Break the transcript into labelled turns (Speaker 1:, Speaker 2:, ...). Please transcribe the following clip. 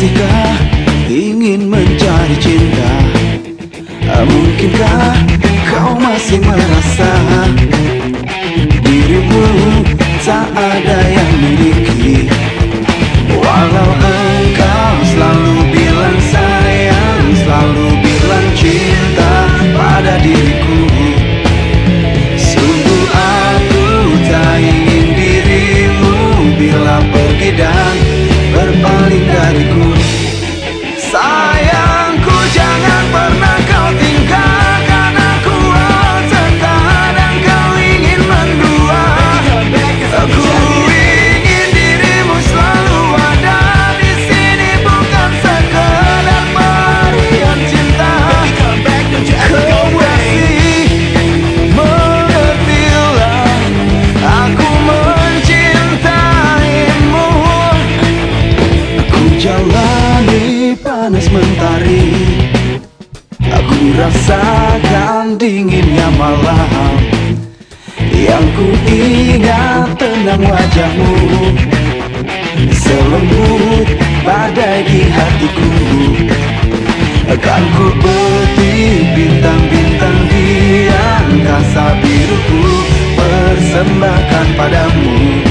Speaker 1: Masihkah ingin mencari cinta? Mungkinkah kau masih merasa Dirimu tak ada yang miliki? Walau rasakan dinginnya malam. Yang ku ingat tenang wajahmu. Selembut badai di hatiku. Akan ku petik bintang-bintang di angkasa biruku. Persembahkan padamu